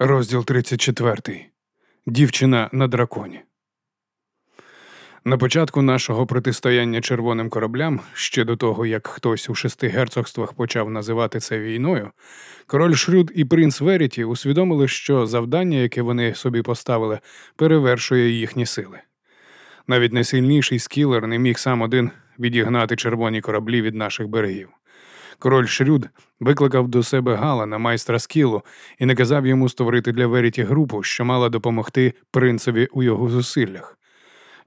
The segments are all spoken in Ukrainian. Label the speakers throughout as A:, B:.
A: Розділ 34. Дівчина на драконі. На початку нашого протистояння червоним кораблям, ще до того, як хтось у шести герцогствах почав називати це війною, король Шрюд і принц Веріті усвідомили, що завдання, яке вони собі поставили, перевершує їхні сили. Навіть найсильніший скілер не міг сам один відігнати червоні кораблі від наших берегів. Король Шрюд викликав до себе Галана, майстра скілу, і наказав йому створити для Веріті групу, що мала допомогти принцеві у його зусиллях.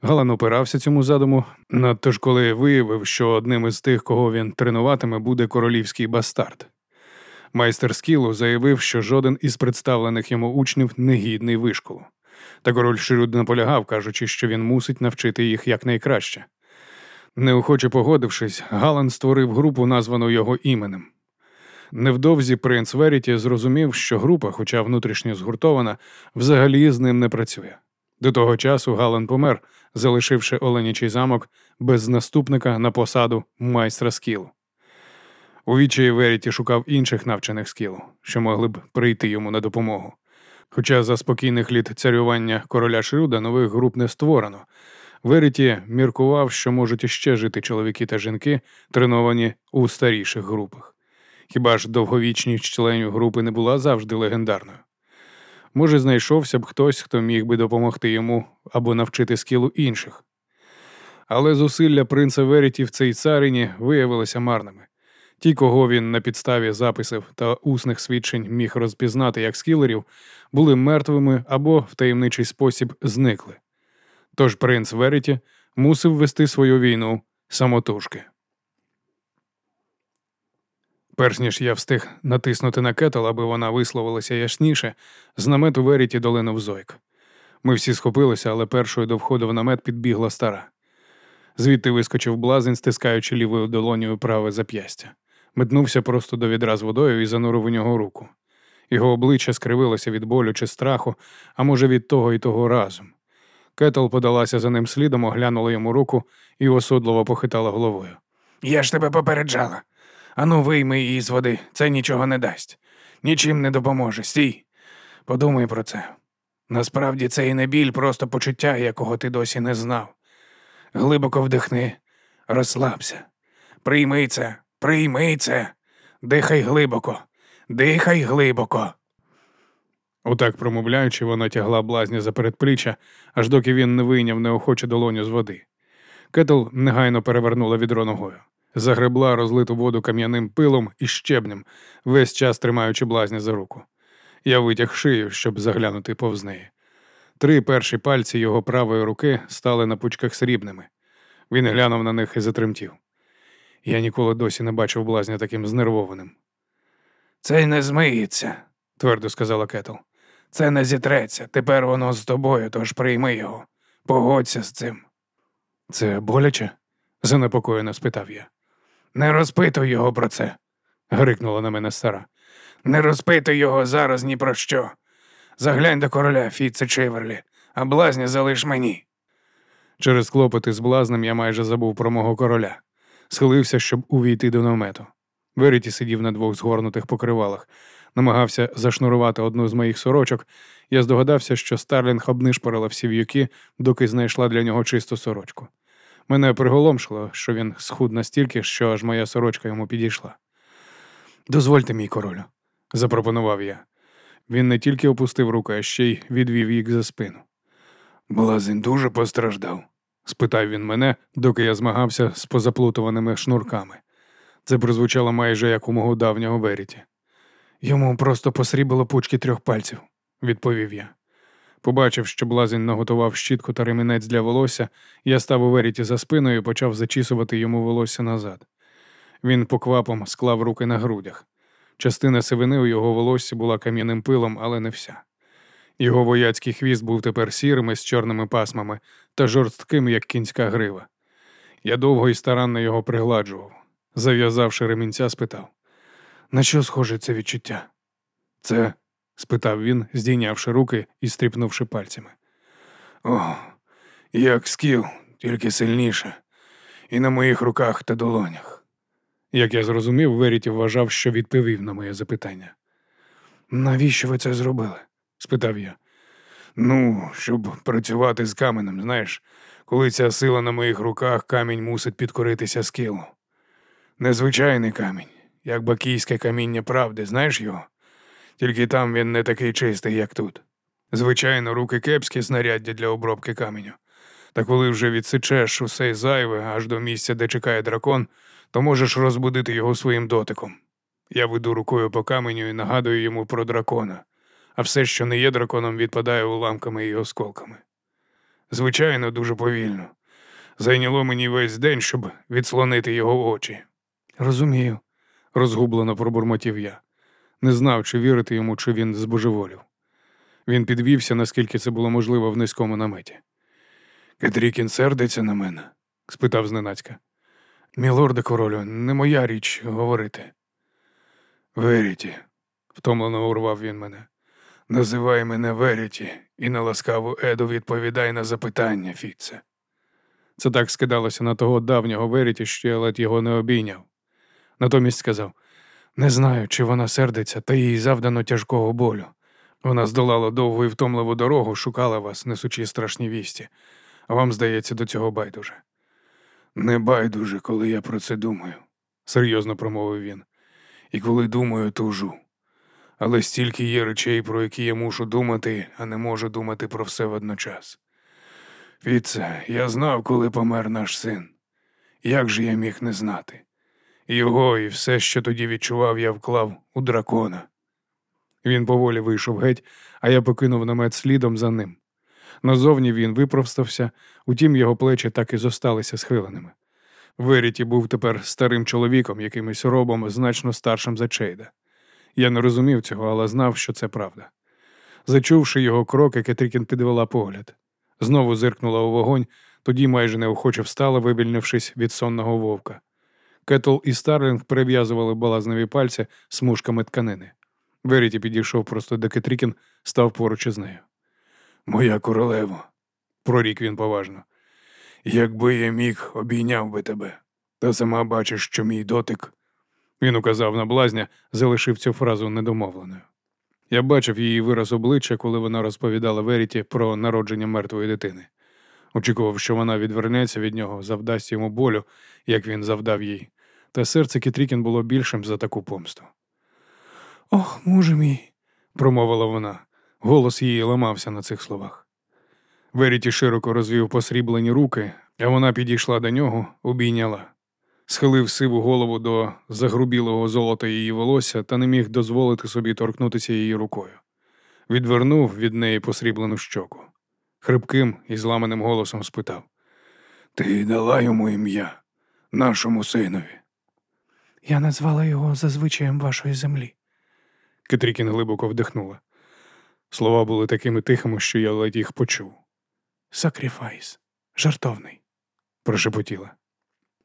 A: Галан опирався цьому задуму, надто ж коли виявив, що одним із тих, кого він тренуватиме, буде королівський бастард. Майстер скілу заявив, що жоден із представлених йому учнів не гідний вишколу. Та король Шрюд наполягав, кажучи, що він мусить навчити їх якнайкраще. Неохоче погодившись, Галан створив групу, названу його іменем. Невдовзі принц Веріті зрозумів, що група, хоча внутрішньо згуртована, взагалі з ним не працює. До того часу Галан помер, залишивши Оленячий замок без наступника на посаду майстра скілу. У відчаї Веріті шукав інших навчених скілу, що могли б прийти йому на допомогу. Хоча за спокійних літ царювання короля Шрюда нових груп не створено, Веріті міркував, що можуть іще жити чоловіки та жінки, треновані у старіших групах. Хіба ж довговічність членів групи не була завжди легендарною? Може, знайшовся б хтось, хто міг би допомогти йому або навчити скілу інших. Але зусилля принца Веріті в цій царині виявилися марними. Ті, кого він на підставі записів та усних свідчень міг розпізнати як скілерів, були мертвими або в таємничий спосіб зникли. Тож принц Веріті мусив вести свою війну самотужки. Перш ніж я встиг натиснути на кетл, аби вона висловилася ясніше, з намету Веріті долинув зойк. Ми всі схопилися, але першою до входу в намет підбігла стара. Звідти вискочив блазень, стискаючи лівою долонею праве зап'ястя. Метнувся просто до відра з водою і занурив у нього руку. Його обличчя скривилося від болю чи страху, а може, від того і того разом. Кетл подалася за ним слідом, оглянула йому руку і осудливо похитала головою.
B: Я ж тебе попереджала. Ану, вийми її з води, це нічого не дасть. Нічим не допоможе. Стій. Подумай про це. Насправді це і не біль, просто почуття, якого ти досі не знав. Глибоко вдихни, розслабся. Прийми це, прийми це. Дихай глибоко, дихай глибоко.
A: Отак промовляючи, вона тягла блазня за передпліччя, аж доки він не вийняв неохоче долоню з води. Кетл негайно перевернула відро ногою, загребла розлиту воду кам'яним пилом і щебнем, весь час тримаючи блазня за руку. Я витяг шию, щоб заглянути повз неї. Три перші пальці його правої руки стали на пучках срібними. Він глянув на них і затремтів. Я ніколи досі не бачив блазня таким знервованим.
B: Це й не змиється,
A: твердо сказала Кетл.
B: Це не зітреться. Тепер воно з тобою, тож прийми його. Погодься з цим.
A: Це боляче? занепокоєно спитав я.
B: Не розпитуй його про це,
A: грикнула на мене стара.
B: Не розпитуй його зараз ні про що. Заглянь до короля Фіце Чиверлі, а блазня залиш мені.
A: Через клопоти з блазнем я майже забув про мого короля. Схилився, щоб увійти до намету. Веріті сидів на двох згорнутих покривалах, намагався зашнурувати одну з моїх сорочок, я здогадався, що Старлінг обнишпорила всі в'юки, доки знайшла для нього чисту сорочку. Мене приголомшило, що він схуд настільки, що аж моя сорочка йому підійшла. Дозвольте, мій королю, запропонував я. Він не тільки опустив руку, а ще й відвів їх за спину.
B: Блазень дуже постраждав?
A: спитав він мене, доки я змагався з позаплутуваними шнурками. Це прозвучало майже як у мого давнього веріті. Йому просто посрібило пучки трьох пальців, відповів я. Побачив, що блазень наготував щітку та ремінець для волосся, я став у веріті за спиною і почав зачісувати йому волосся назад. Він поквапом склав руки на грудях. Частина сивини у його волоссі була кам'яним пилом, але не вся. Його вояцький хвіст був тепер сірим із чорними пасмами та жорстким, як кінська грива. Я довго і старанно його пригладжував. Зав'язавши ремінця, спитав на що схоже це відчуття? Це? спитав він, здійнявши руки і стріпнувши пальцями.
B: О, як скіл, тільки сильніше, і на моїх руках та долонях.
A: Як я зрозумів, Веріті вважав, що відповів на моє запитання.
B: Навіщо ви це зробили?
A: спитав я.
B: Ну, щоб працювати з каменем, знаєш, коли ця сила на моїх руках, камінь мусить підкоритися скілу. Незвичайний камінь, як бакійське каміння правди, знаєш його? Тільки там він не такий чистий, як тут. Звичайно, руки кепські знаряддя для обробки каменю. Та коли вже відсичеш усе зайве аж до місця, де чекає дракон, то можеш розбудити його своїм дотиком. Я веду рукою по каменю і нагадую йому про дракона, а все, що не є драконом, відпадає уламками і осколками. Звичайно, дуже повільно. Зайняло мені весь день, щоб відслонити його очі.
A: Розумію, розгублено пробурмотів я. Не знав, чи вірити йому, чи він збожеволів. Він підвівся, наскільки це було можливо в низькому наметі.
B: Кетрікін сердиться на мене?
A: спитав зненацька.
B: Мілорде королю, не моя річ говорити. Веріті, втомлено урвав він мене. Називай мене Веріті і на ласкаву Еду відповідай на запитання, Фіце.
A: Це так скидалося на того давнього Веріті, що я ледь його не обійняв. Натомість сказав не знаю, чи вона сердиться, та їй завдано тяжкого болю. Вона здолала довгу і втомливу дорогу, шукала вас, несучи страшні вісті, а вам, здається, до цього байдуже.
B: Не байдуже, коли я про це думаю,
A: серйозно промовив він.
B: І коли думаю, тужу. Але стільки є речей, про які я мушу думати, а не можу думати про все водночас. Фіце, я знав, коли помер наш син. Як же я міг не знати? Його і все, що тоді відчував, я вклав у дракона.
A: Він поволі вийшов геть, а я покинув намет слідом за ним. Назовні він випростався, утім його плечі так і зосталися схиленими. Веріті був тепер старим чоловіком, якимось робом значно старшим за Чейда. Я не розумів цього, але знав, що це правда. Зачувши його кроки, Кетрікін підвела погляд. Знову зиркнула у вогонь, тоді майже неохоче встала, вивільнившись від сонного вовка. Кетл і Старлінг перев'язували блазнові пальці смужками тканини. Веріті підійшов просто до Кетрікін, став поруч із нею.
B: Моя королево, прорік він поважно. Якби я міг, обійняв би тебе, та сама бачиш, що мій дотик.
A: Він указав на блазня, залишив цю фразу недомовленою. Я бачив її вираз обличчя, коли вона розповідала Веріті про народження мертвої дитини. Очікував, що вона відвернеться від нього, завдасть йому болю, як він завдав їй, та серце Кітрікін було більшим за таку помсту.
B: Ох, муже мій,
A: промовила вона. Голос її ламався на цих словах. Веріті широко розвів посріблені руки, а вона підійшла до нього, обійняла. Схилив сиву голову до загрубілого золота її волосся та не міг дозволити собі торкнутися її рукою. Відвернув від неї посріблену щоку. Хрипким і зламаним голосом спитав
B: Ти дала йому ім'я, нашому синові.
C: Я назвала його за звичаєм вашої землі.
A: Кетрікін глибоко вдихнула. Слова були такими тихими, що я ледь їх почув.
C: Сакріфайс, жертовний,
A: прошепотіла.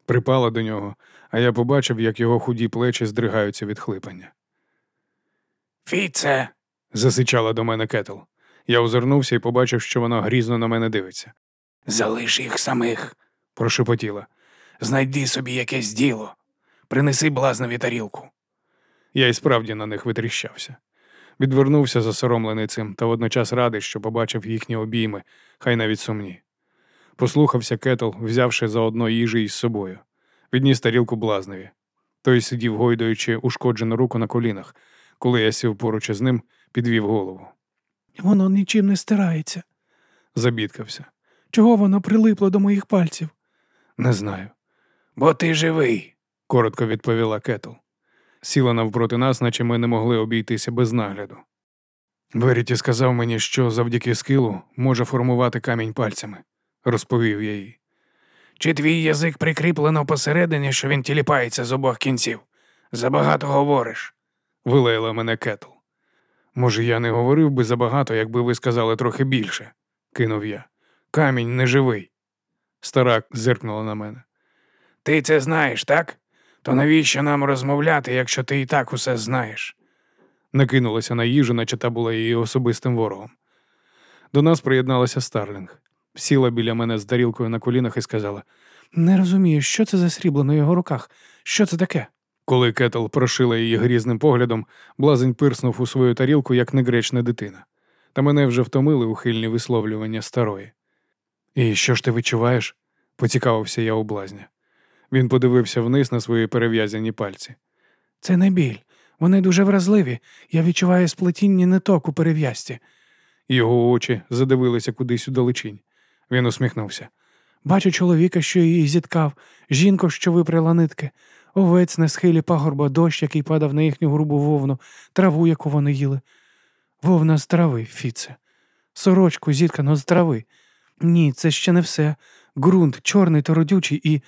A: Припала до нього, а я побачив, як його худі плечі здригаються від хлипання.
B: Фіце.
A: засичала до мене кетл. Я озирнувся і побачив, що вона грізно на мене дивиться.
B: Залиш їх самих,
A: прошепотіла.
B: Знайди собі якесь діло. Принеси блазнові тарілку.
A: Я й справді на них витріщався. Відвернувся засоромлений цим та водночас радий, що побачив їхні обійми, хай навіть сумні. Послухався кетл, взявши заодно їжі із собою. Відніс тарілку блазневі. Той сидів, гойдуючи ушкоджену руку на колінах. Коли я сів поруч із ним, підвів голову.
C: Воно нічим не стирається.
A: Забідкався.
C: Чого воно прилипло до моїх пальців?
A: Не знаю.
B: Бо ти живий,
A: коротко відповіла Кетл. Сіла навпроти нас, наче ми не могли обійтися без нагляду. Веріті сказав мені, що завдяки скилу може формувати камінь пальцями, розповів я їй.
B: Чи твій язик прикріплено посередині, що він тіліпається з обох кінців? Забагато говориш,
A: вилаяла мене Кетл. Може, я не говорив би забагато, якби ви сказали трохи більше, кинув я. Камінь не живий. Стара зиркнула на мене.
B: Ти це знаєш, так? То навіщо нам розмовляти, якщо ти і так усе знаєш?
A: Накинулася на їжу, наче та була її особистим ворогом. До нас приєдналася Старлінг. Сіла біля мене з тарілкою на колінах і сказала:
C: Не розумію, що це за срібло на його руках? Що це таке?
A: Коли Кетл прошила її грізним поглядом, блазень пирснув у свою тарілку, як негречна дитина. Та мене вже втомили ухильні висловлювання старої. І що ж ти відчуваєш? поцікавився я у блазня. Він подивився вниз на свої перев'язані пальці.
C: Це не біль. Вони дуже вразливі. Я відчуваю сплетіння ниток у перев'язці.
A: Його очі задивилися кудись у далечінь. Він усміхнувся.
C: Бачу чоловіка, що її зіткав, жінку, що випряла нитки, овець на схилі пагорба, дощ, який падав на їхню грубу вовну, траву, яку вони їли. Вовна з трави, Фіце. Сорочку зіткано з трави. Ні, це ще не все. Ґрунт чорний та родючий і.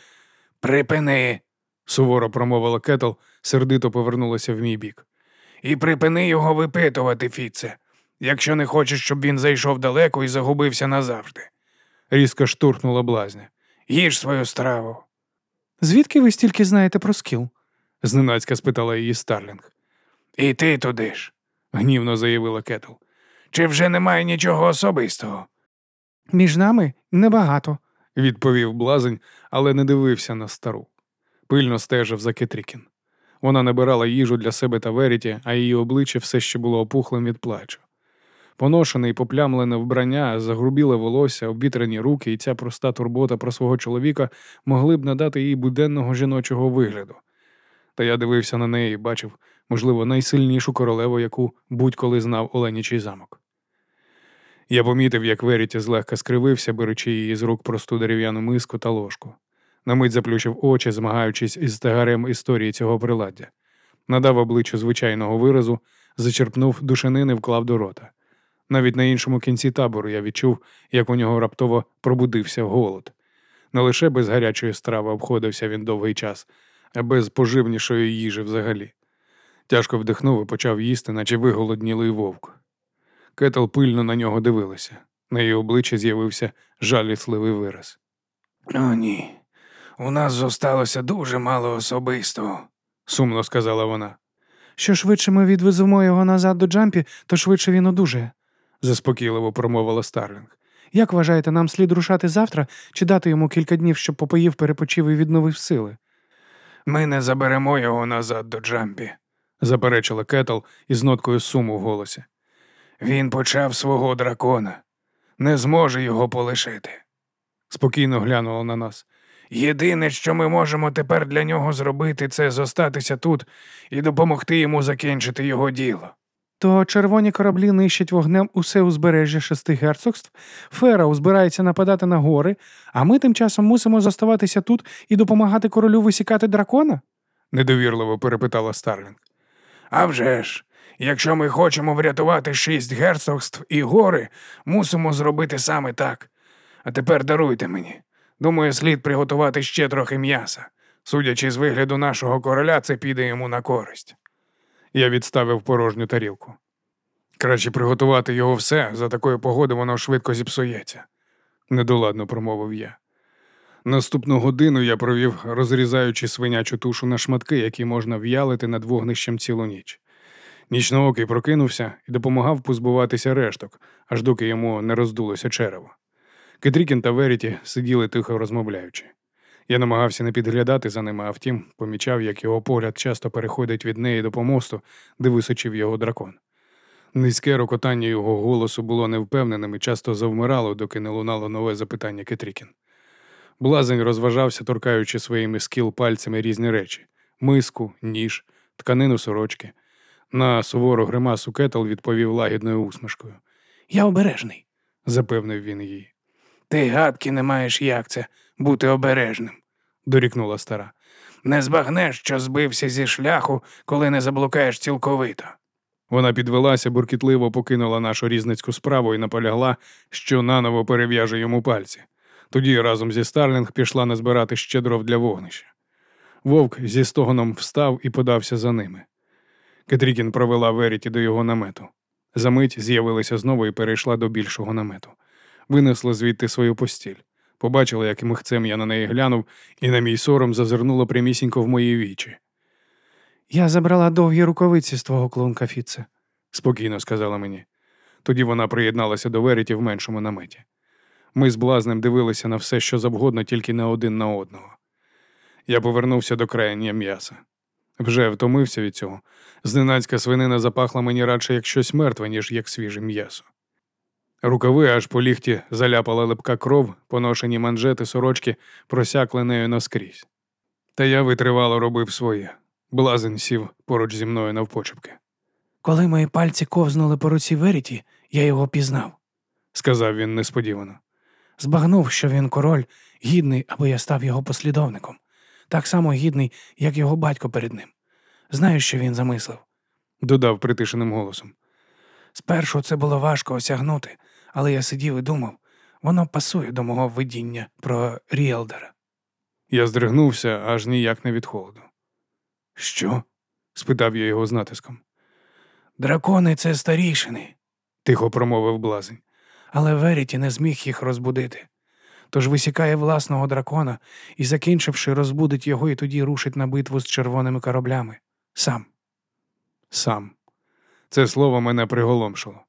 B: Припини.
A: суворо промовила Кетл, сердито повернулася в мій бік.
B: І припини його випитувати, Фіце, якщо не хочеш, щоб він зайшов далеко і загубився назавжди.
A: Різко штурхнула блазня.
B: Їж свою страву.
C: Звідки ви стільки знаєте про скіл?
A: зненацька спитала її Старлінг.
B: І ти туди ж.
A: Гнівно заявила Кетл.
B: Чи вже немає нічого особистого?
C: Між нами небагато.
A: Відповів блазень, але не дивився на стару. Пильно стежив за Кетрікін. Вона набирала їжу для себе та Веріті, а її обличчя все ще було опухлим від плачу. Поношене і поплямлене вбрання, загрубіле волосся, обвітрені руки і ця проста турбота про свого чоловіка могли б надати їй буденного жіночого вигляду. Та я дивився на неї і бачив, можливо, найсильнішу королеву, яку будь-коли знав Оленічий замок. Я помітив, як Веріті злегка скривився, беручи її з рук просту дерев'яну миску та ложку. На мить заплющив очі, змагаючись із тагарем історії цього приладдя. Надав обличчю звичайного виразу, зачерпнув душанини, вклав до рота. Навіть на іншому кінці табору я відчув, як у нього раптово пробудився голод. Не лише без гарячої страви обходився він довгий час, а без поживнішої їжі взагалі. Тяжко вдихнув і почав їсти, наче виголоднілий вовк. Кетл пильно на нього дивилася. На її обличчі з'явився жалісливий вираз.
B: О, ні. У нас зосталося дуже мало особистого.
A: Сумно сказала вона.
C: Що швидше ми відвеземо його назад до Джампі, то швидше він одужає.
A: заспокійливо промовила Старлінг.
C: Як вважаєте, нам слід рушати завтра чи дати йому кілька днів, щоб попоїв, перепочив і відновив сили?
B: Ми не заберемо його назад до Джампі.
A: заперечила Кетл із ноткою суму в голосі.
B: Він почав свого дракона. Не зможе його полишити.
A: Спокійно глянула на нас.
B: Єдине, що ми можемо тепер для нього зробити, це зостатися тут і допомогти йому закінчити його діло.
C: То червоні кораблі нищать вогнем усе узбережжя шести герцогств, Фера збирається нападати на гори, а ми тим часом мусимо зоставатися тут і допомагати королю висікати дракона?
A: недовірливо перепитала Старлінг.
B: А вже ж, якщо ми хочемо врятувати шість герцогств і гори, мусимо зробити саме так. А тепер даруйте мені. Думаю, слід приготувати ще трохи м'яса. Судячи з вигляду нашого короля, це піде йому на користь.
A: Я відставив порожню тарілку. Краще приготувати його все, за такої погоди воно швидко зіпсується, недоладно промовив я. Наступну годину я провів, розрізаючи свинячу тушу на шматки, які можна в'ялити над вогнищем цілу ніч. Нічноокий прокинувся і допомагав позбуватися решток, аж доки йому не роздулося черево. Кетрікін та Веріті сиділи тихо розмовляючи. Я намагався не підглядати за ними, а втім, помічав, як його погляд часто переходить від неї до помосту, де височив його дракон. Низьке рокотання його голосу було невпевненим і часто завмирало, доки не лунало нове запитання Кетрікін. Блазень розважався, торкаючи своїми скіл пальцями різні речі миску, ніж, тканину сорочки. На сувору гримасу Кетл відповів лагідною усмішкою.
C: Я обережний.
A: Запевнив він її.
B: Ти гадки не маєш як це бути обережним.
A: Дорікнула стара.
B: Не збагнеш, що збився зі шляху, коли не заблукаєш цілковито.
A: Вона підвелася, буркітливо покинула нашу різницьку справу і наполягла, що наново перев'яже йому пальці. Тоді разом зі Старлінг пішла назбирати ще дров для вогнища. Вовк зі стогоном встав і подався за ними. Кетрікін провела Веріті до його намету. Замить з'явилася знову і перейшла до більшого намету. Винесла звідти свою постіль. Побачила, як михцем я на неї глянув, і на мій сором зазирнула прямісінько в мої вічі.
C: Я забрала довгі рукавиці з твого клунка, Фіце.
A: спокійно сказала мені. Тоді вона приєдналася до Веріті в меншому наметі. Ми з блазнем дивилися на все, що завгодно, тільки не один на одного. Я повернувся до краяння м'яса. Вже втомився від цього. Зненацька свинина запахла мені радше як щось мертве, ніж як свіже м'ясо. Рукави аж по ліхті заляпала липка кров, поношені манжети сорочки просякли нею наскрізь. Та я витривало робив своє. Блазень сів поруч зі мною навпочепки.
C: Коли мої пальці ковзнули по руці Веріті, я його пізнав.
A: Сказав він несподівано.
C: Збагнув, що він король, гідний, аби я став його послідовником, так само гідний, як його батько перед ним. Знаю, що він замислив.
A: Додав притишеним голосом.
C: Спершу це було важко осягнути, але я сидів і думав, воно пасує до мого видіння про Ріелдера.
A: Я здригнувся аж ніяк не від холоду.
C: Що?
A: спитав я його з натиском.
C: Дракони це старішини,
A: Тихо промовив блазень.
C: але Веріті не зміг їх розбудити. Тож висікає власного дракона і, закінчивши, розбудить його і тоді рушить на битву з червоними кораблями. Сам.
A: Сам. Це слово мене приголомшило.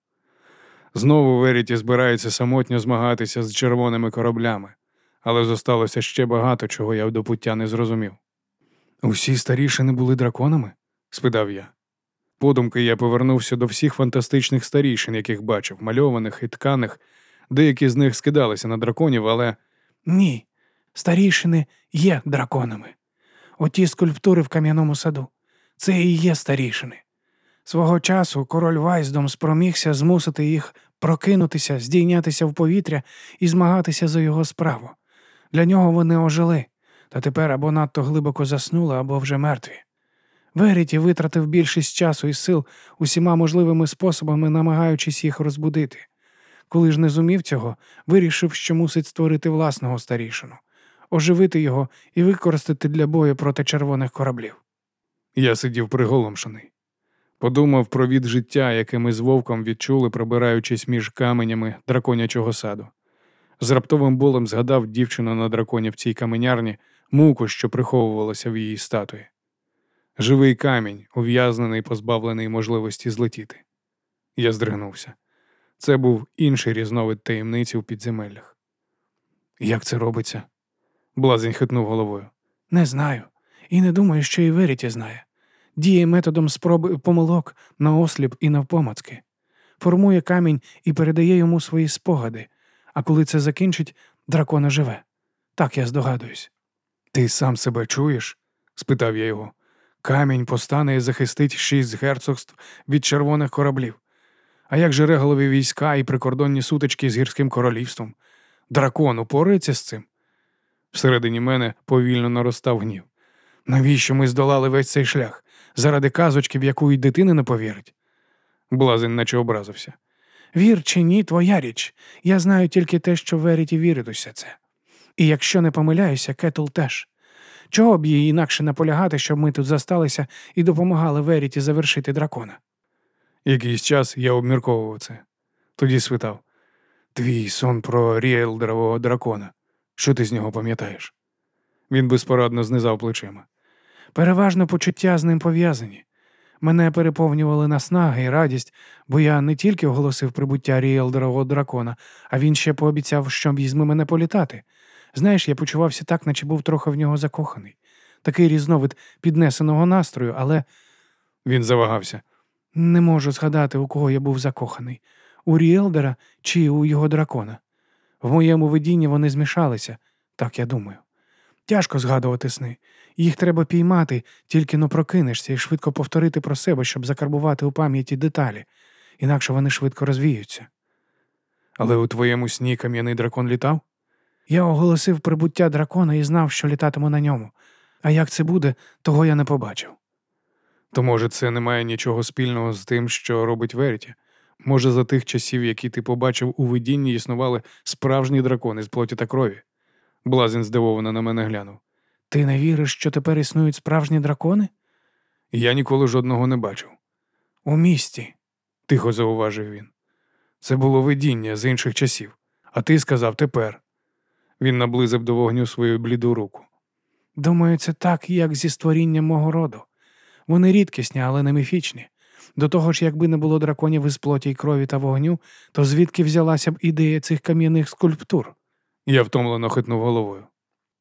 A: Знову Веріті збирається самотньо змагатися з червоними кораблями, але зосталося ще багато, чого я до пуття не зрозумів. Усі старішини були драконами? спитав я. Подумки я повернувся до всіх фантастичних старішин, яких бачив, мальованих і тканих. Деякі з них скидалися на драконів, але
C: Ні, старішини є драконами. Оті скульптури в кам'яному саду. Це і є старішини. Свого часу король Вайздом спромігся змусити їх прокинутися, здійнятися в повітря і змагатися за його справу. Для нього вони ожили, та тепер або надто глибоко заснули, або вже мертві. Веріті витратив більшість часу і сил усіма можливими способами, намагаючись їх розбудити. Коли ж не зумів цього, вирішив, що мусить створити власного старішину, оживити його і використати для бою проти червоних кораблів.
A: я сидів приголомшений. Подумав про від життя, яке ми з вовком відчули, пробираючись між каменями драконячого саду. З раптовим болем згадав дівчину на драконі в цій каменярні, муку, що приховувалася в її статуї. Живий камінь, ув'язнений, позбавлений можливості злетіти. Я здригнувся. Це був інший різновид таємниці в підземеллях. Як це робиться? Блазень хитнув головою.
C: Не знаю. І не думаю, що і Веріті знає. Діє методом спроби помилок на осліп і навпомацки. Формує камінь і передає йому свої спогади, а коли це закінчить, дракон оживе. Так я здогадуюсь.
A: Ти сам себе чуєш? спитав я його. Камінь постане і захистить шість герцогств від червоних кораблів. А як же реголові війська і прикордонні сутички з гірським королівством? Дракон упорається з цим? Всередині мене повільно наростав гнів. Навіщо ми здолали весь цей шлях? Заради казочки, в яку й дитина не повірить? Блазень наче образився.
C: Вір чи ні, твоя річ. Я знаю тільки те, що Веріті вірить усе це. І якщо не помиляюся, Кетл теж. Чого б їй інакше наполягати, щоб ми тут засталися і допомагали Веріті завершити дракона?
A: Якийсь час я обмірковував це. Тоді спитав: Твій сон про ріелдерового дракона. Що ти з нього пам'ятаєш? Він безпорадно знизав плечима.
C: Переважно почуття з ним пов'язані. Мене переповнювали наснаги і радість, бо я не тільки оголосив прибуття ріелдерового дракона, а він ще пообіцяв, що візьме мене політати. Знаєш, я почувався так, наче був трохи в нього закоханий. Такий різновид піднесеного настрою, але
A: Він завагався.
C: Не можу згадати, у кого я був закоханий у Ріелдера чи у його дракона. В моєму видінні вони змішалися, так я думаю. Тяжко згадувати сни. Їх треба піймати, тільки но прокинешся і швидко повторити про себе, щоб закарбувати у пам'яті деталі, інакше вони швидко розвіються.
A: Але у твоєму сні кам'яний дракон літав?
C: Я оголосив прибуття дракона і знав, що літатиму на ньому. А як це буде, того я не побачив.
A: То, може, це не має нічого спільного з тим, що робить Веріті? Може, за тих часів, які ти побачив у видінні, існували справжні дракони з плоті та крові? Блазень здивовано на мене глянув.
C: Ти не віриш, що тепер існують справжні дракони?
A: Я ніколи жодного не бачив,
C: У місті.
A: тихо зауважив він. Це було видіння з інших часів, а ти сказав тепер. Він наблизив до вогню свою бліду руку.
C: Думаю, це так, як зі створінням мого роду. Вони рідкісні, але не міфічні. До того ж, якби не було драконів із плоті й крові та вогню, то звідки взялася б ідея цих кам'яних скульптур?
A: Я втомлено хитнув головою.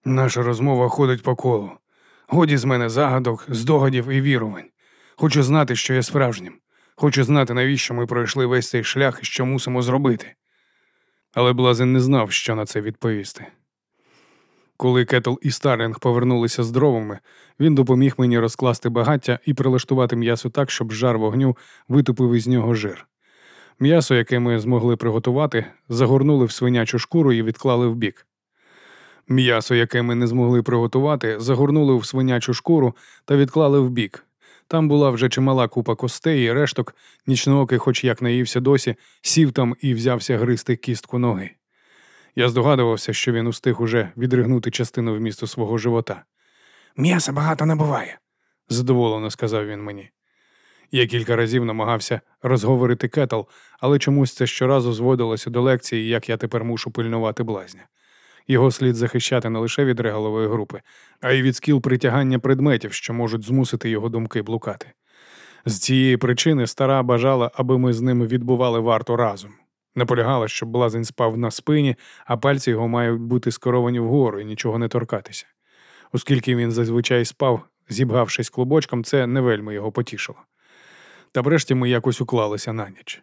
A: Наша розмова ходить по колу. Годі з мене загадок, здогадів і вірувань. Хочу знати, що є справжнім. Хочу знати, навіщо ми пройшли весь цей шлях і що мусимо зробити. Але Блазен не знав, що на це відповісти. Коли Кетл і Старлінг повернулися з дровами, він допоміг мені розкласти багаття і прилаштувати м'ясо так, щоб жар вогню витопив із нього жир. М'ясо, яке ми змогли приготувати, загорнули в свинячу шкуру і відклали вбік. М'ясо, яке ми не змогли приготувати, загорнули в свинячу шкуру та відклали вбік. Там була вже чимала купа костей і решток, нічноокий, хоч як наївся досі, сів там і взявся гризти кістку ноги. Я здогадувався, що він устиг уже відригнути частину вмісту свого живота.
B: М'яса багато не буває.
A: Задоволено сказав він мені. Я кілька разів намагався розговорити кетл, але чомусь це щоразу зводилося до лекції, як я тепер мушу пильнувати блазня. Його слід захищати не лише від регалової групи, а й від скіл притягання предметів, що можуть змусити його думки блукати. З цієї причини стара бажала, аби ми з ними відбували варту разом. Наполягала, щоб блазень спав на спині, а пальці його мають бути скоровані вгору і нічого не торкатися. Оскільки він зазвичай спав, зібгавшись клубочком, це не вельми його потішило. Та врешті ми якось уклалися на ніч.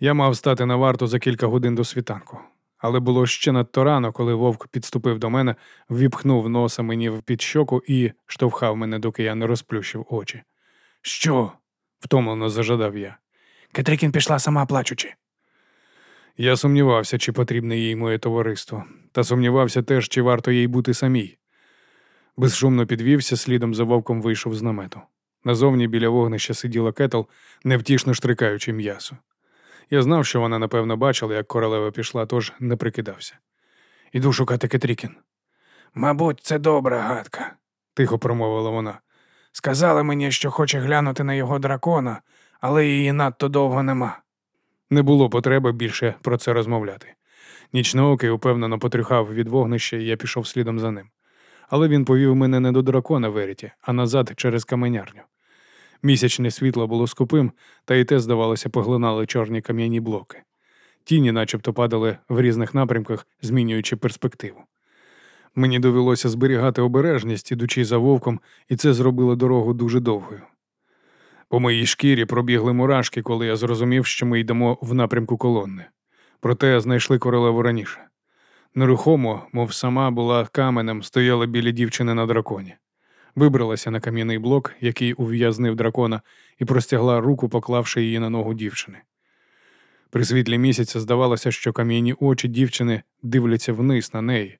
A: Я мав стати на варту за кілька годин до світанку, але було ще надто рано, коли вовк підступив до мене, віпхнув носа мені в під щоку і штовхав мене, доки я не розплющив очі.
B: Що?
A: Втомлено зажадав я.
B: Кетрікін пішла сама плачучи.
A: Я сумнівався, чи потрібне їй моє товариство, та сумнівався теж, чи варто їй бути самій. Безшумно підвівся, слідом за вовком вийшов з намету. Назовні біля вогнища сиділа кетл, невтішно штрикаючи м'ясо. Я знав, що вона, напевно, бачила, як королева пішла, тож не прикидався.
B: Іду шукати Кетрікін. Мабуть, це добра гадка.
A: Тихо промовила вона.
B: Сказали мені, що хоче глянути на його дракона, але її надто довго нема.
A: Не було потреби більше про це розмовляти. Нічноокий упевнено потрюхав від вогнища, і я пішов слідом за ним. Але він повів мене не до дракона Веріті, а назад через каменярню. Місячне світло було скупим, та й те, здавалося, поглинали чорні кам'яні блоки. Тіні начебто падали в різних напрямках, змінюючи перспективу. Мені довелося зберігати обережність, ідучи за вовком, і це зробило дорогу дуже довгою. По моїй шкірі пробігли мурашки, коли я зрозумів, що ми йдемо в напрямку колонни. Проте знайшли королеву раніше. Нерухомо, мов сама була каменем, стояла біля дівчини на драконі. Вибралася на кам'яний блок, який ув'язнив дракона, і простягла руку, поклавши її на ногу дівчини. При світлі місяця здавалося, що кам'яні очі дівчини дивляться вниз на неї.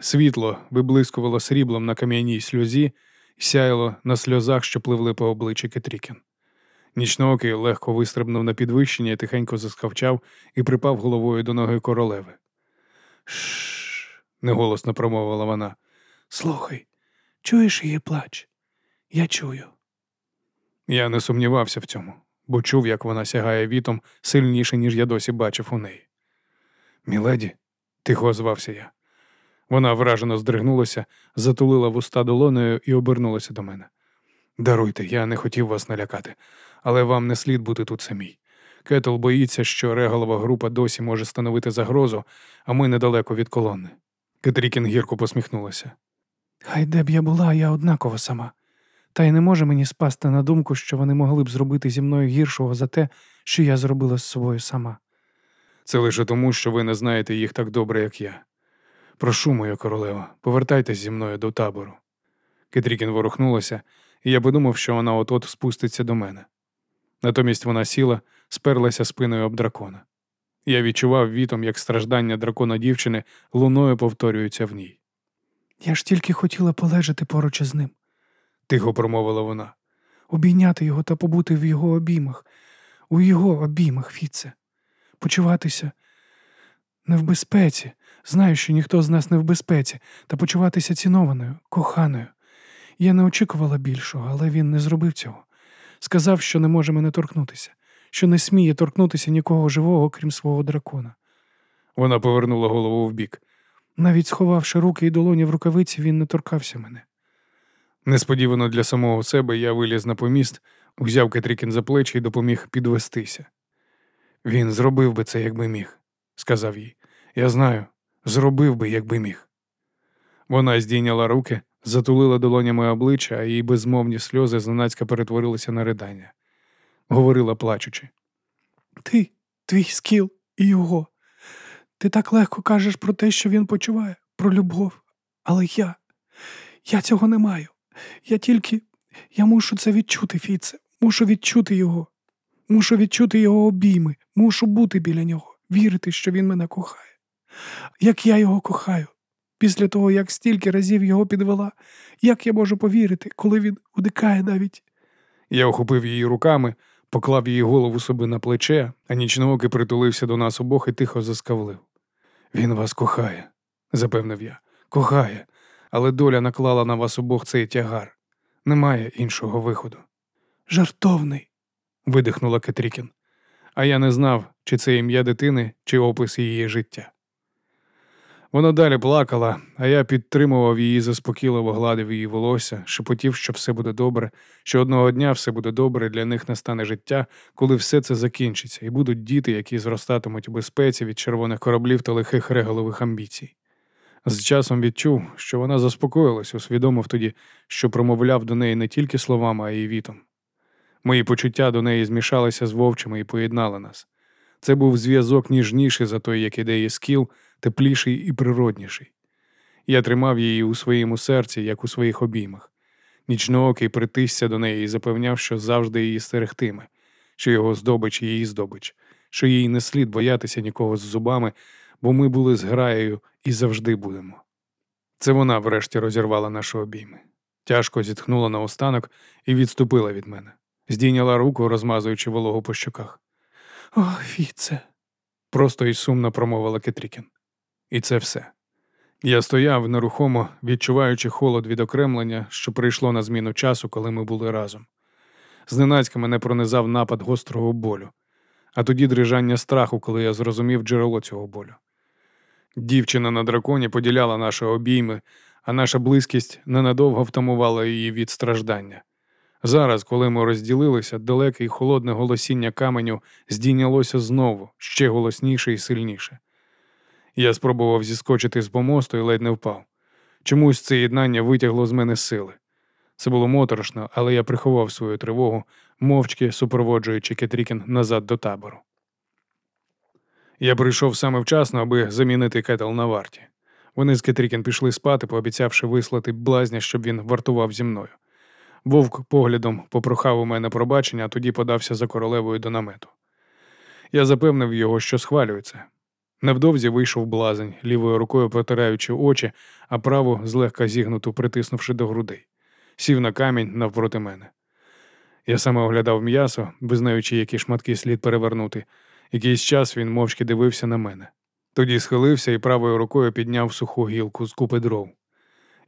A: Світло виблискувало сріблом на кам'яній сльозі сяяло на сльозах, що пливли по обличчі Кетрікін. Нічноокий легко вистрибнув на підвищення, тихенько заскавчав і припав головою до ноги королеви. Шш, неголосно промовила вона.
C: Слухай, чуєш її плач? Я чую.
A: Я не сумнівався в цьому, бо чув, як вона сягає вітом сильніше, ніж я досі бачив у неї. Міледі, тихо озвався я. Вона вражено здригнулася, затулила вуста долоною і обернулася до мене. Даруйте, я не хотів вас налякати, але вам не слід бути тут самій. Кетл боїться, що регалова група досі може становити загрозу, а ми недалеко від колони. Кетрікін гірко посміхнулася.
C: Хай де б я була, я однаково сама. Та й не може мені спасти на думку, що вони могли б зробити зі мною гіршого за те, що я зробила з собою сама.
A: Це лише тому, що ви не знаєте їх так добре, як я. Прошу, моя королева, повертайтесь зі мною до табору. Кетрікін ворухнулася, і я подумав, що вона от-от спуститься до мене. Натомість вона сіла, сперлася спиною об дракона. Я відчував вітом, як страждання дракона дівчини луною повторюються в ній.
C: Я ж тільки хотіла полежати поруч із ним,
A: Тихо промовила вона.
C: обійняти його та побути в його обіймах, у його обіймах, Фіце, почуватися не в безпеці. Знаю, що ніхто з нас не в безпеці, та почуватися цінованою, коханою. Я не очікувала більшого, але він не зробив цього. Сказав, що не може мене торкнутися, що не сміє торкнутися нікого живого, крім свого дракона.
A: Вона повернула голову вбік.
C: Навіть сховавши руки і долоні в рукавиці, він не торкався мене.
A: Несподівано для самого себе я виліз на поміст, взяв Кетрікін за плечі і допоміг підвестися. Він зробив би це, якби міг, сказав їй. Я знаю, зробив би, якби міг. Вона здійняла руки, затулила долонями обличчя, а її безмовні сльози зненацька перетворилися на ридання. Говорила плачучи.
C: Ти, твій скіл і його. Ти так легко кажеш про те, що він почуває, про любов. Але я. Я цього не маю. Я тільки. Я мушу це відчути, Фіце. Мушу відчути його. Мушу відчути його обійми, мушу бути біля нього, вірити, що він мене кохає. Як я його кохаю. Після того, як стільки разів його підвела, як я можу повірити, коли він удикає навіть.
A: Я охопив її руками, поклав її голову собі на плече, а нічноокий притулився до нас обох і тихо заскавлив. Він вас кохає, запевнив я. Кохає, але доля наклала на вас обох цей тягар. Немає іншого виходу.
C: Жартовний.
A: видихнула Кетрікін. А я не знав, чи це ім'я дитини, чи опис її життя. Вона далі плакала, а я підтримував її, заспокійливо гладив її волосся, шепотів, що все буде добре, що одного дня все буде добре, для них настане життя, коли все це закінчиться, і будуть діти, які зростатимуть у безпеці від червоних кораблів та лихих реголових амбіцій. З часом відчув, що вона заспокоїлась, усвідомив тоді, що промовляв до неї не тільки словами, а й вітом. Мої почуття до неї змішалися з вовчими і поєднали нас. Це був зв'язок ніжніший за той, як ідеє скіл, тепліший і природніший. Я тримав її у своєму серці, як у своїх обіймах. Нічноокий притисся до неї і запевняв, що завжди її стерегтиме, що його здобич її здобич, що їй не слід боятися нікого з зубами, бо ми були з граєю і завжди будемо. Це вона врешті розірвала наші обійми. Тяжко зітхнула наостанок і відступила від мене. Здійняла руку, розмазуючи вологу по щоках.
C: О, Фіце.
A: Просто і сумно промовила Кетрікін. І це все. Я стояв нерухомо, відчуваючи холод від окремлення, що прийшло на зміну часу, коли ми були разом. Зненацька мене пронизав напад гострого болю, а тоді дрижання страху, коли я зрозумів джерело цього болю. Дівчина на драконі поділяла наші обійми, а наша близькість ненадовго втамувала її від страждання. Зараз, коли ми розділилися, далеке і холодне голосіння каменю здійнялося знову, ще голосніше і сильніше. Я спробував зіскочити з помосту і ледь не впав. Чомусь це єднання витягло з мене сили. Це було моторошно, але я приховав свою тривогу, мовчки супроводжуючи Кетрікін назад до табору. Я прийшов саме вчасно, аби замінити кетел на варті. Вони з Кетрікін пішли спати, пообіцявши вислати блазня, щоб він вартував зі мною. Вовк поглядом попрохав у мене пробачення, а тоді подався за королевою до намету. Я запевнив його, що схвалюю це. Невдовзі вийшов блазень, лівою рукою протираючи очі, а праву злегка зігнуту, притиснувши до грудей. Сів на камінь навпроти мене. Я саме оглядав м'ясо, визнаючи, які шматки слід перевернути. Якийсь час він мовчки дивився на мене. Тоді схилився і правою рукою підняв суху гілку з купи дров.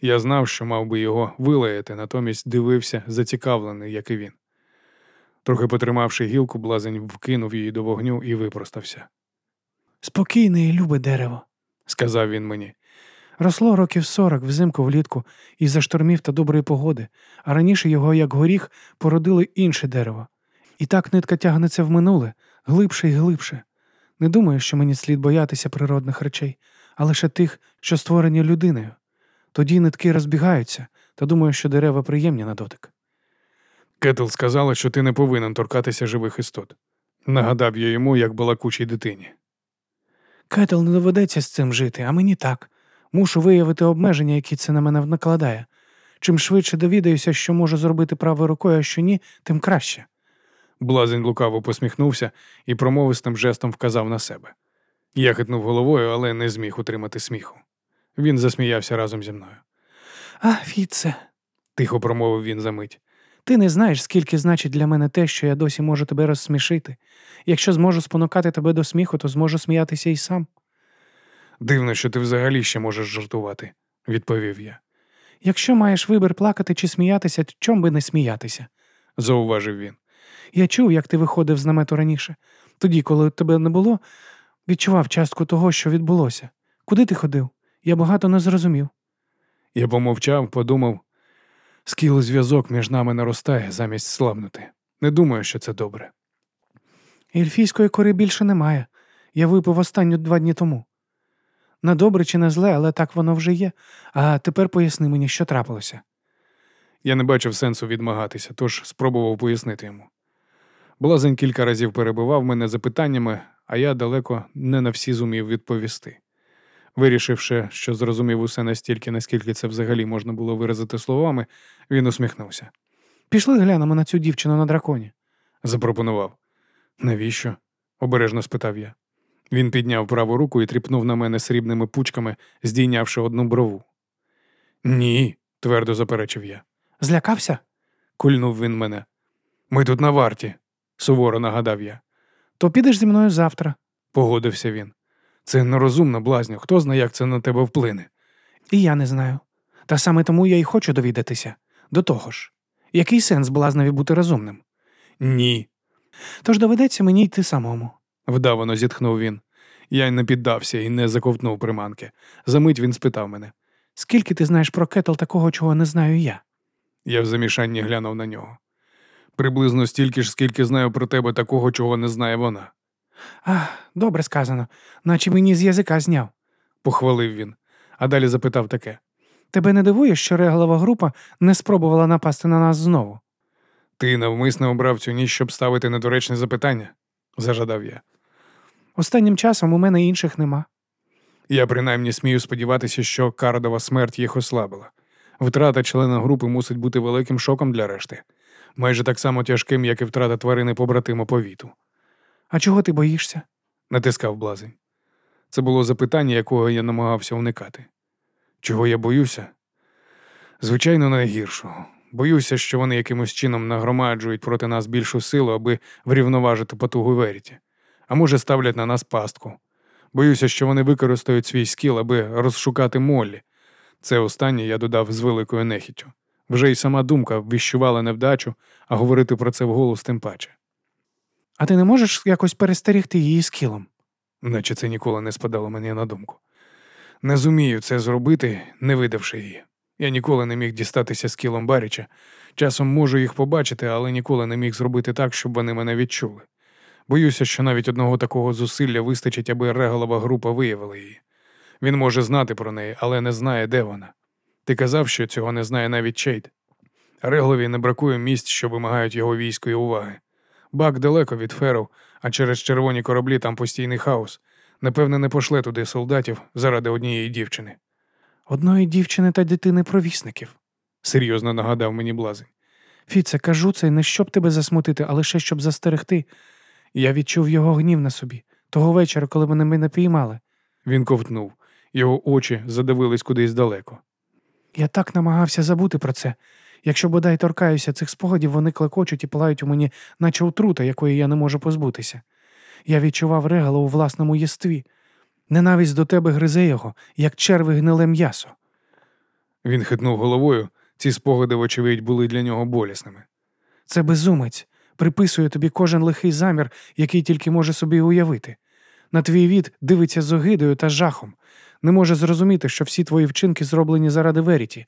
A: Я знав, що мав би його вилаяти, натомість дивився, зацікавлений, як і він. Трохи потримавши гілку, блазень вкинув її до вогню і випростався.
C: Спокійне і любе дерево,
A: Сказав він мені.
C: Росло років сорок взимку влітку із-за штормів та доброї погоди, а раніше його, як горіх, породили інше дерево. І так нитка тягнеться в минуле, глибше і глибше. Не думаю, що мені слід боятися природних речей, а лише тих, що створені людиною. Тоді нитки розбігаються, та думаю, що дерева приємні на дотик.
A: Кетл сказала, що ти не повинен торкатися живих істот. Нагадав я йому, як балакучій дитині.
C: Кетл не доведеться з цим жити, а мені так. Мушу виявити обмеження, які це на мене накладає. Чим швидше довідаюся, що можу зробити правою рукою, а що ні, тим краще.
A: Блазень лукаво посміхнувся і промовистим жестом вказав на себе. Я хитнув головою, але не зміг утримати сміху. Він засміявся разом зі мною.
C: А, Фіце,
A: Тихо промовив він за мить.
C: Ти не знаєш, скільки значить для мене те, що я досі можу тебе розсмішити. Якщо зможу спонукати тебе до сміху, то зможу сміятися і сам.
A: Дивно, що ти взагалі ще можеш жартувати, відповів я.
C: Якщо маєш вибір плакати чи сміятися, то чом би не сміятися?
A: Зауважив він.
C: Я чув, як ти виходив з намету раніше. Тоді, коли тебе не було, відчував частку того, що відбулося. Куди ти ходив? Я багато не зрозумів.
A: Я помовчав, подумав, скіл зв'язок між нами наростає замість слабнути. Не думаю, що це добре.
C: Ельфійської кори більше немає. Я випив останню два дні тому. На добре чи на зле, але так воно вже є. А тепер поясни мені, що трапилося.
A: Я не бачив сенсу відмагатися, тож спробував пояснити йому. Блазень кілька разів перебивав мене запитаннями, а я далеко не на всі зумів відповісти. Вирішивши, що зрозумів усе настільки, наскільки це взагалі можна було виразити словами, він усміхнувся.
C: Пішли глянемо на цю дівчину на драконі.
A: Запропонував. Навіщо? обережно спитав я. Він підняв праву руку і тріпнув на мене срібними пучками, здійнявши одну брову. Ні, твердо заперечив я.
C: Злякався?
A: Кульнув він мене. Ми тут на варті, суворо нагадав я.
C: То підеш зі мною завтра.
A: Погодився він. Це нерозумно, блазню. Хто знає, як це на тебе вплине?
C: І я не знаю. Та саме тому я й хочу довідатися. До того ж, який сенс блазневі бути розумним?
A: Ні,
C: Тож доведеться мені йти самому.
A: вдавано зітхнув він. Я й не піддався і не заковтнув приманки. Замить він спитав мене.
C: Скільки ти знаєш про кетл такого, чого не знаю я?
A: Я в замішанні глянув на нього. Приблизно стільки ж, скільки знаю про тебе такого, чого не знає вона,
C: Ах, добре сказано, наче мені з язика зняв.
A: похвалив він, а далі запитав таке.
C: Тебе не дивує, що реглова група не спробувала напасти на нас знову?
A: Ти навмисно обрав цю ніч, щоб ставити недоречне запитання? зажадав я.
C: Останнім часом у мене інших нема.
A: Я принаймні смію сподіватися, що кардова смерть їх ослабила. Втрата члена групи мусить бути великим шоком для решти, майже так само тяжким, як і втрата тварини побратима повіту,
C: А чого ти боїшся?
A: натискав блазень. Це було запитання, якого я намагався уникати. Чого я боюся? Звичайно, найгіршого. Боюся, що вони якимось чином нагромаджують проти нас більшу силу, аби врівноважити потугу Веріті, а може ставлять на нас пастку. Боюся, що вони використають свій скіл, аби розшукати Моллі. Це останнє я додав з великою нехіттю. Вже й сама думка віщувала невдачу, а говорити про це вголос тим паче.
C: А ти не можеш якось перестерігти її скілом?
A: наче це ніколи не спадало мені на думку. Не зумію це зробити, не видавши її. Я ніколи не міг дістатися з кілом Баріча. Часом можу їх побачити, але ніколи не міг зробити так, щоб вони мене відчули. Боюся, що навіть одного такого зусилля вистачить, аби реголова група виявила її. Він може знати про неї, але не знає, де вона. Ти казав, що цього не знає навіть Чейд. Реглові не бракує місць, що вимагають його війської уваги. Бак далеко від феру, а через червоні кораблі там постійний хаос. Напевне, не пошле туди солдатів заради однієї дівчини.
C: Одної дівчини та дитини провісників.
A: Серйозно нагадав мені блазень.
C: Фіце, кажу це не щоб тебе засмутити, а лише щоб застерегти. Я відчув його гнів на собі того вечора, коли вони мене піймали.
A: Він ковтнув. Його очі задивились кудись далеко.
C: Я так намагався забути про це. Якщо бодай торкаюся цих спогадів, вони клекочуть і палають у мені, наче отрута, якої я не можу позбутися. Я відчував регало у власному єстві. Ненависть до тебе гризе його, як черви гниле м'ясо.
A: Він хитнув головою. Ці спогади, вочевидь, були для нього болісними.
C: Це безумець, приписує тобі кожен лихий замір, який тільки може собі уявити. На твій від дивиться з огидою та жахом, не може зрозуміти, що всі твої вчинки зроблені заради Веріті.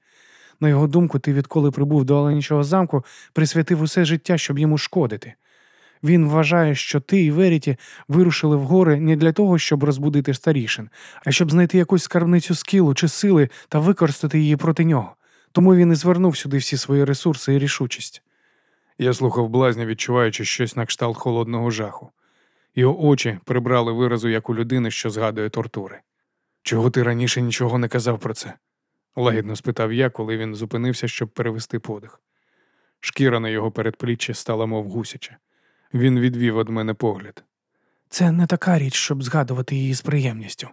C: На його думку, ти, відколи прибув до Оленічого замку, присвятив усе життя, щоб йому шкодити. Він вважає, що ти і Веріті вирушили в гори не для того, щоб розбудити старішин, а щоб знайти якусь скарбницю скілу чи сили та використати її проти нього. Тому він і звернув сюди всі свої ресурси і рішучість.
A: Я слухав блазня, відчуваючи щось на кшталт холодного жаху. Його очі прибрали виразу, як у людини, що згадує тортури. Чого ти раніше нічого не казав про це? Лагідно спитав я, коли він зупинився, щоб перевести подих. Шкіра на його передпліччі стала, мов гусяча. Він відвів від мене погляд.
C: Це не така річ, щоб згадувати її з приємністю.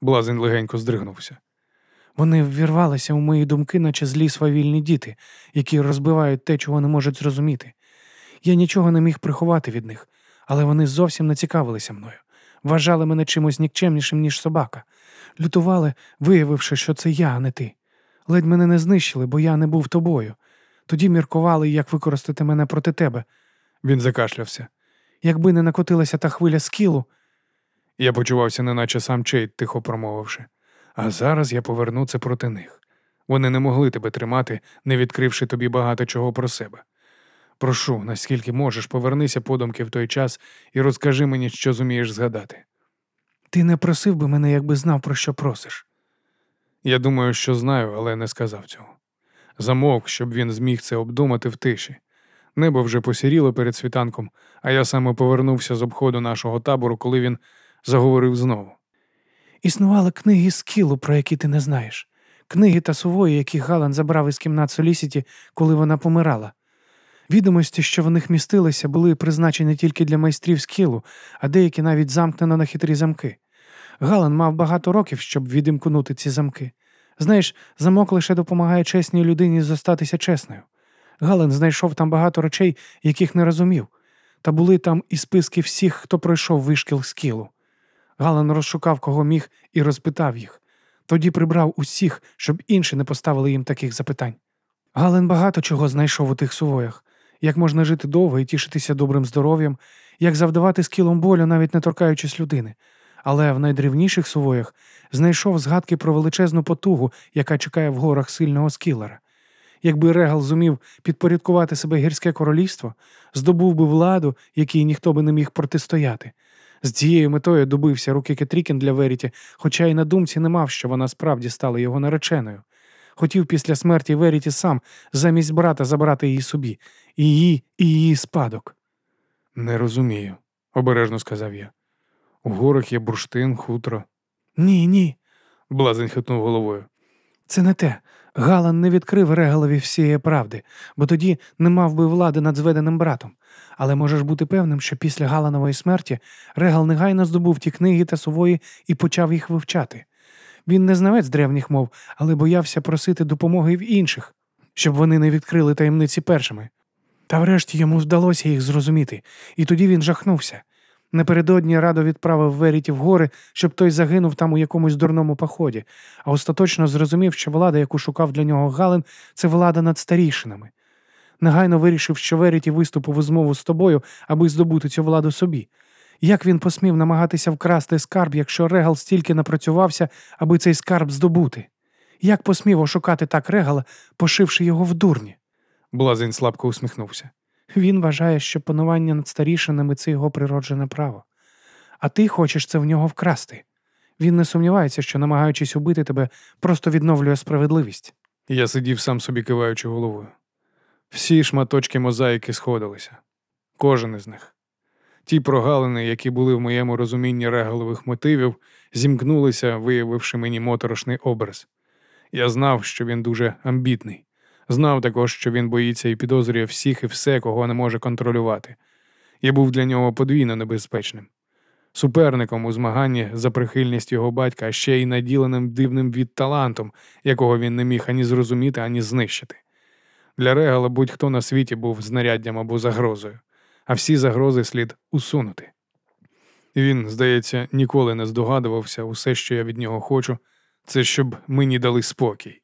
A: Блазень легенько здригнувся.
C: Вони ввірвалися у мої думки, наче злі свавільні діти, які розбивають те, чого не можуть зрозуміти. Я нічого не міг приховати від них, але вони зовсім не цікавилися мною, вважали мене чимось нікчемнішим, ніж собака, лютували, виявивши, що це я, а не ти. Ледь мене не знищили, бо я не був тобою. Тоді міркували, як використати мене проти тебе.
A: Він закашлявся.
C: Якби не накотилася та хвиля скілу,
A: Я почувався, неначе сам Чейд, тихо промовивши. А зараз я поверну це проти них. Вони не могли тебе тримати, не відкривши тобі багато чого про себе. Прошу, наскільки можеш, повернися подумки в той час і розкажи мені, що зумієш згадати.
C: Ти не просив би мене, якби знав, про що просиш.
A: Я думаю, що знаю, але не сказав цього. Замовк, щоб він зміг це обдумати в тиші. Небо вже посіріло перед світанком, а я саме повернувся з обходу нашого табору, коли він заговорив знову.
C: Існували книги з кілу, про які ти не знаєш. Книги та сувої, які Галан забрав із кімнат Солісіті, коли вона помирала. Відомості, що в них містилися, були призначені тільки для майстрів скілу, а деякі навіть замкнено на хитрі замки. Галан мав багато років, щоб відімкнути ці замки. Знаєш, замок лише допомагає чесній людині зостатися чесною. Галан знайшов там багато речей, яких не розумів, та були там і списки всіх, хто пройшов вишкіл скілу. Галан розшукав, кого міг, і розпитав їх. Тоді прибрав усіх, щоб інші не поставили їм таких запитань. Гален багато чого знайшов у тих сувоях, як можна жити довго і тішитися добрим здоров'ям, як завдавати скілом болю, навіть не торкаючись людини. Але в найдревніших сувоях знайшов згадки про величезну потугу, яка чекає в горах сильного скілера. Якби Регал зумів підпорядкувати себе гірське королівство, здобув би владу, якій ніхто би не міг протистояти. З цією метою добився руки Кетрікін для Веріті, хоча й на думці не мав, що вона справді стала його нареченою. Хотів після смерті Веріті сам замість брата забрати її собі, її, і її спадок.
A: Не розумію, обережно сказав я. У горах є бурштин, хутро.
C: Ні, ні,
A: Блазень хитнув головою.
C: це не те. Галан не відкрив Регалові всієї правди, бо тоді не мав би влади над зведеним братом. Але можеш бути певним, що після Галанової смерті Регал негайно здобув ті книги та сувої і почав їх вивчати. Він не знавець древніх мов, але боявся просити допомоги в інших, щоб вони не відкрили таємниці першими. Та врешті йому вдалося їх зрозуміти, і тоді він жахнувся. Напередодні радо відправив Веріті в гори, щоб той загинув там у якомусь дурному поході, а остаточно зрозумів, що влада, яку шукав для нього Галин, це влада над старійшинами. Негайно вирішив, що Веріті виступив у змову з тобою, аби здобути цю владу собі. Як він посмів намагатися вкрасти скарб, якщо Регал стільки напрацювався, аби цей скарб здобути? Як посмів ошукати так Регала, пошивши його в дурні?
A: Блазень слабко усміхнувся.
C: Він вважає, що панування над старішинами це його природжене право. А ти хочеш це в нього вкрасти. Він не сумнівається, що, намагаючись убити тебе, просто відновлює справедливість.
A: Я сидів сам собі киваючи головою. Всі шматочки мозаїки сходилися, кожен із них. Ті прогалини, які були в моєму розумінні регалових мотивів, зімкнулися, виявивши мені моторошний образ. Я знав, що він дуже амбітний. Знав також, що він боїться і підозрює всіх і все, кого не може контролювати. Я був для нього подвійно небезпечним. Суперником у змаганні за прихильність його батька, а ще й наділеним дивним від талантом, якого він не міг ані зрозуміти, ані знищити. Для Регала будь-хто на світі був знаряддям або загрозою, а всі загрози слід усунути. Він, здається, ніколи не здогадувався усе, що я від нього хочу, це щоб мені дали спокій.